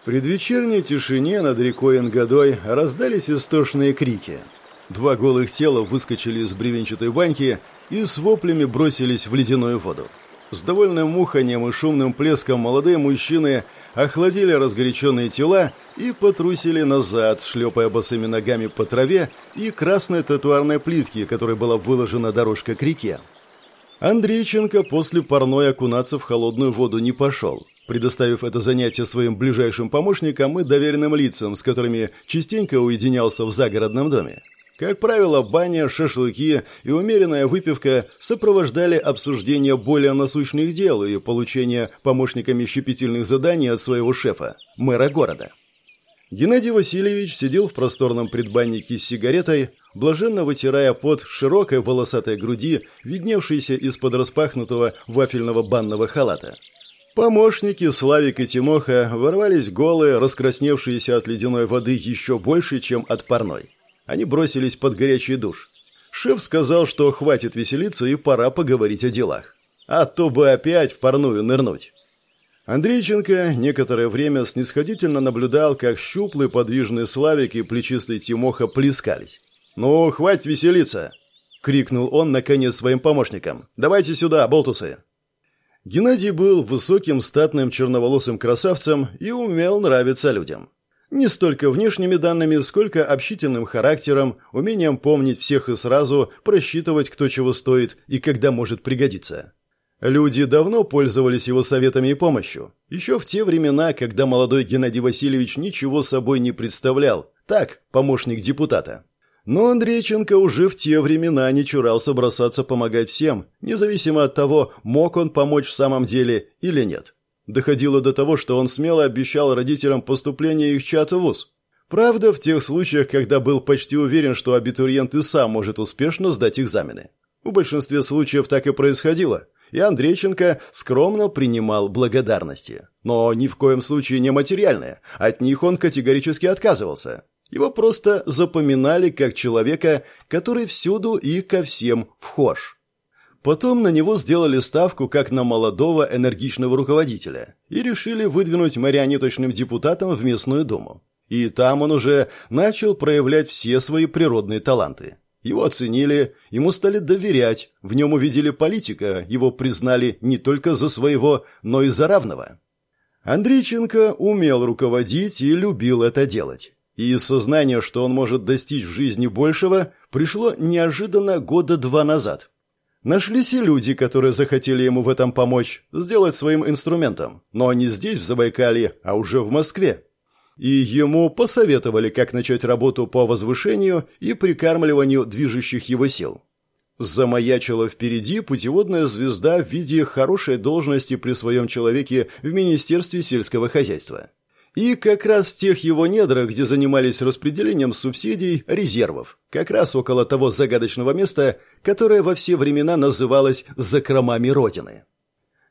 В предвечерней тишине над рекой Энгадой раздались истошные крики. Два голых тела выскочили из бревенчатой баньки и с воплями бросились в ледяную воду. С довольным муханием и шумным плеском молодые мужчины охладили разгоряченные тела и потрусили назад, шлепая босыми ногами по траве и красной татуарной плитке, которой была выложена дорожка к реке. Андрейченко после парной окунаться в холодную воду не пошел предоставив это занятие своим ближайшим помощникам и доверенным лицам, с которыми частенько уединялся в загородном доме. Как правило, баня, шашлыки и умеренная выпивка сопровождали обсуждение более насущных дел и получение помощниками щепетильных заданий от своего шефа, мэра города. Геннадий Васильевич сидел в просторном предбаннике с сигаретой, блаженно вытирая пот широкой волосатой груди, видневшейся из-под распахнутого вафельного банного халата. Помощники Славик и Тимоха ворвались голые, раскрасневшиеся от ледяной воды еще больше, чем от парной. Они бросились под горячий душ. Шеф сказал, что хватит веселиться и пора поговорить о делах. А то бы опять в парную нырнуть. Андрейченко некоторое время снисходительно наблюдал, как щуплый подвижный Славик и плечистый Тимоха плескались. «Ну, хватит веселиться!» — крикнул он, наконец, своим помощникам. «Давайте сюда, болтусы!» Геннадий был высоким, статным, черноволосым красавцем и умел нравиться людям. Не столько внешними данными, сколько общительным характером, умением помнить всех и сразу, просчитывать, кто чего стоит и когда может пригодиться. Люди давно пользовались его советами и помощью. Еще в те времена, когда молодой Геннадий Васильевич ничего собой не представлял. Так, помощник депутата. Но Андрейченко уже в те времена не чурался бросаться помогать всем, независимо от того, мог он помочь в самом деле или нет. Доходило до того, что он смело обещал родителям поступление их чата в ВУЗ. Правда, в тех случаях, когда был почти уверен, что абитуриент и сам может успешно сдать экзамены. В большинстве случаев так и происходило, и Андрейченко скромно принимал благодарности. Но ни в коем случае не материальные, от них он категорически отказывался. Его просто запоминали как человека, который всюду и ко всем вхож. Потом на него сделали ставку как на молодого энергичного руководителя и решили выдвинуть марионеточным депутатом в местную думу. И там он уже начал проявлять все свои природные таланты. Его оценили, ему стали доверять, в нем увидели политика, его признали не только за своего, но и за равного. Андрейченко умел руководить и любил это делать. И сознание, что он может достичь в жизни большего, пришло неожиданно года два назад. Нашлись и люди, которые захотели ему в этом помочь, сделать своим инструментом, но не здесь, в Забайкалье, а уже в Москве. И ему посоветовали, как начать работу по возвышению и прикармливанию движущих его сил. Замаячила впереди путеводная звезда в виде хорошей должности при своем человеке в Министерстве сельского хозяйства. И как раз в тех его недрах, где занимались распределением субсидий, резервов, как раз около того загадочного места, которое во все времена называлось «закромами Родины».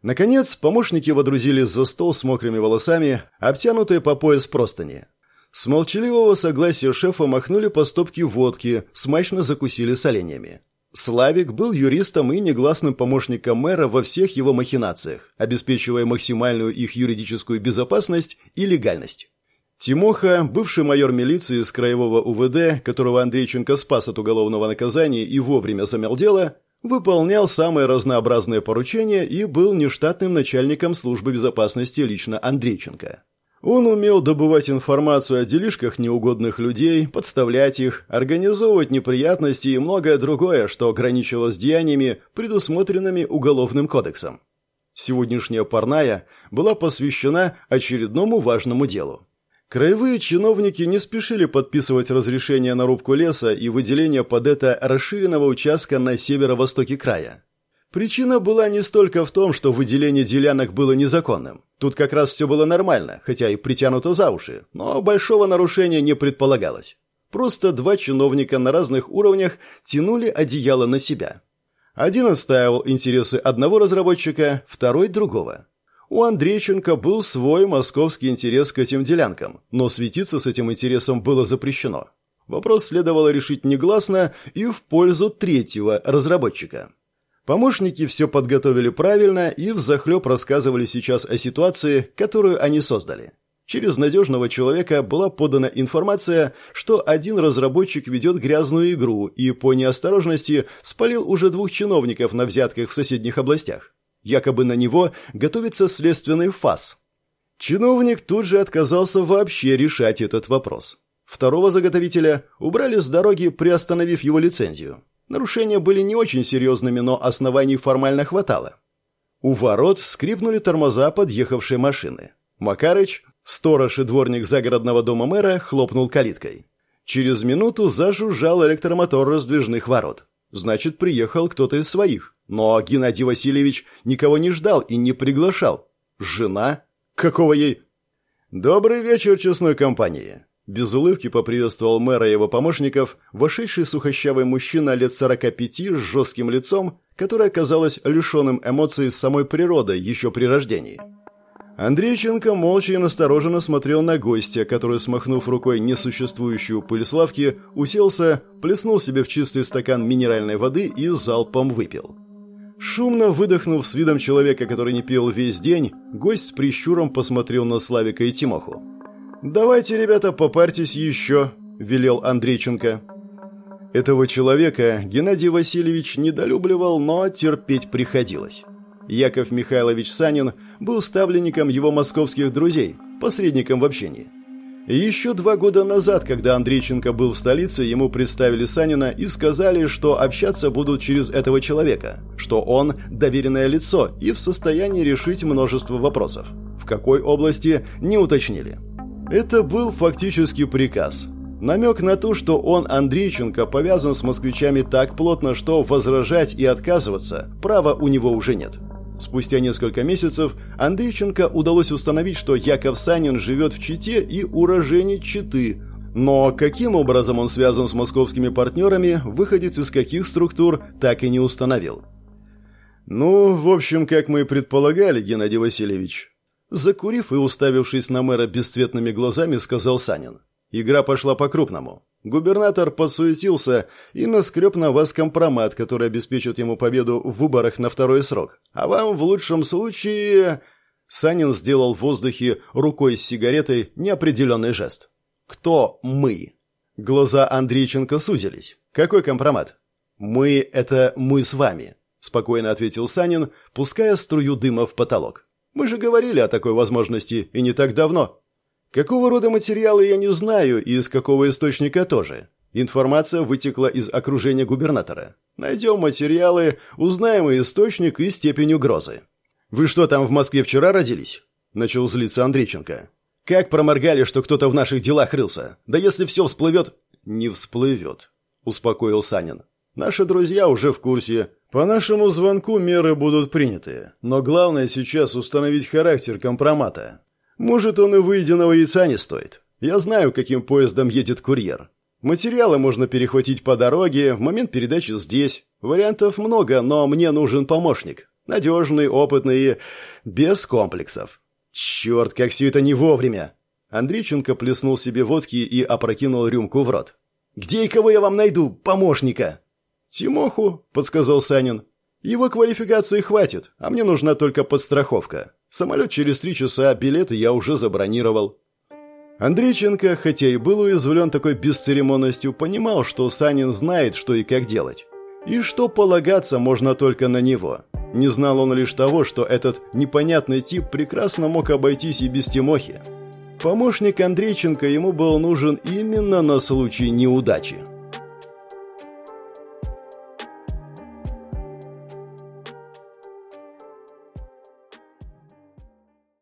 Наконец, помощники водрузили за стол с мокрыми волосами, обтянутые по пояс простыни. С молчаливого согласия шефа махнули по стопке водки, смачно закусили соленьями. Славик был юристом и негласным помощником мэра во всех его махинациях, обеспечивая максимальную их юридическую безопасность и легальность. Тимоха, бывший майор милиции из краевого УВД, которого Андрейченко спас от уголовного наказания и вовремя замял дело, выполнял самые разнообразные поручения и был нештатным начальником службы безопасности лично Андрейченко. Он умел добывать информацию о делишках неугодных людей, подставлять их, организовывать неприятности и многое другое, что ограничило с деяниями, предусмотренными Уголовным кодексом. Сегодняшняя парная была посвящена очередному важному делу. Краевые чиновники не спешили подписывать разрешение на рубку леса и выделение под это расширенного участка на северо-востоке края. Причина была не столько в том, что выделение делянок было незаконным. Тут как раз все было нормально, хотя и притянуто за уши, но большого нарушения не предполагалось. Просто два чиновника на разных уровнях тянули одеяло на себя. Один отстаивал интересы одного разработчика, второй – другого. У Андрейченко был свой московский интерес к этим делянкам, но светиться с этим интересом было запрещено. Вопрос следовало решить негласно и в пользу третьего разработчика. Помощники все подготовили правильно и взахлеб рассказывали сейчас о ситуации, которую они создали. Через надежного человека была подана информация, что один разработчик ведет грязную игру и по неосторожности спалил уже двух чиновников на взятках в соседних областях. Якобы на него готовится следственный фас. Чиновник тут же отказался вообще решать этот вопрос. Второго заготовителя убрали с дороги, приостановив его лицензию. Нарушения были не очень серьезными, но оснований формально хватало. У ворот скрипнули тормоза подъехавшей машины. Макарыч, сторож и дворник загородного дома мэра, хлопнул калиткой. Через минуту зажужжал электромотор раздвижных ворот. Значит, приехал кто-то из своих. Но Геннадий Васильевич никого не ждал и не приглашал. Жена? Какого ей... «Добрый вечер, честной компании!» Без улыбки поприветствовал мэра и его помощников, вошедший сухощавый мужчина лет 45 с жестким лицом, который оказалось лишенным эмоций с самой природы еще при рождении. Андрейченко молча и настороженно смотрел на гостя, который, смахнув рукой несуществующую пыль славки, уселся, плеснул себе в чистый стакан минеральной воды и залпом выпил. Шумно выдохнув с видом человека, который не пил весь день, гость с прищуром посмотрел на Славика и Тимоху. «Давайте, ребята, попарьтесь еще», – велел Андрейченко. Этого человека Геннадий Васильевич недолюбливал, но терпеть приходилось. Яков Михайлович Санин был ставленником его московских друзей, посредником в общении. Еще два года назад, когда Андрейченко был в столице, ему представили Санина и сказали, что общаться будут через этого человека, что он доверенное лицо и в состоянии решить множество вопросов. В какой области – не уточнили. Это был фактически приказ. Намек на то, что он, Андрейченко, повязан с москвичами так плотно, что возражать и отказываться права у него уже нет. Спустя несколько месяцев Андрейченко удалось установить, что Яков Санин живет в Чите и уроженец Читы. Но каким образом он связан с московскими партнерами, выходец из каких структур, так и не установил. «Ну, в общем, как мы и предполагали, Геннадий Васильевич, Закурив и уставившись на мэра бесцветными глазами, сказал Санин. Игра пошла по-крупному. Губернатор подсуетился и наскреб на вас компромат, который обеспечит ему победу в выборах на второй срок. А вам в лучшем случае... Санин сделал в воздухе рукой с сигаретой неопределенный жест. «Кто мы?» Глаза Андрейченко сузились. «Какой компромат?» «Мы — это мы с вами», — спокойно ответил Санин, пуская струю дыма в потолок. Мы же говорили о такой возможности и не так давно. Какого рода материалы я не знаю и из какого источника тоже. Информация вытекла из окружения губернатора. Найдем материалы, узнаем и источник, и степень угрозы. «Вы что, там в Москве вчера родились?» Начал злиться Андрейченко. «Как проморгали, что кто-то в наших делах рылся? Да если все всплывет...» «Не всплывет», — успокоил Санин. «Наши друзья уже в курсе. По нашему звонку меры будут приняты, но главное сейчас установить характер компромата. Может, он и выеденного яйца не стоит. Я знаю, каким поездом едет курьер. Материалы можно перехватить по дороге, в момент передачи здесь. Вариантов много, но мне нужен помощник. Надежный, опытный и без комплексов. Черт, как все это не вовремя! Андрейченко плеснул себе водки и опрокинул рюмку в рот. «Где и кого я вам найду, помощника?» «Тимоху», — подсказал Санин. «Его квалификации хватит, а мне нужна только подстраховка. Самолет через три часа, билеты я уже забронировал». Андрейченко, хотя и был уязвлен такой бесцеремонностью, понимал, что Санин знает, что и как делать. И что полагаться можно только на него. Не знал он лишь того, что этот непонятный тип прекрасно мог обойтись и без Тимохи. Помощник Андрейченко ему был нужен именно на случай неудачи.